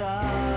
side.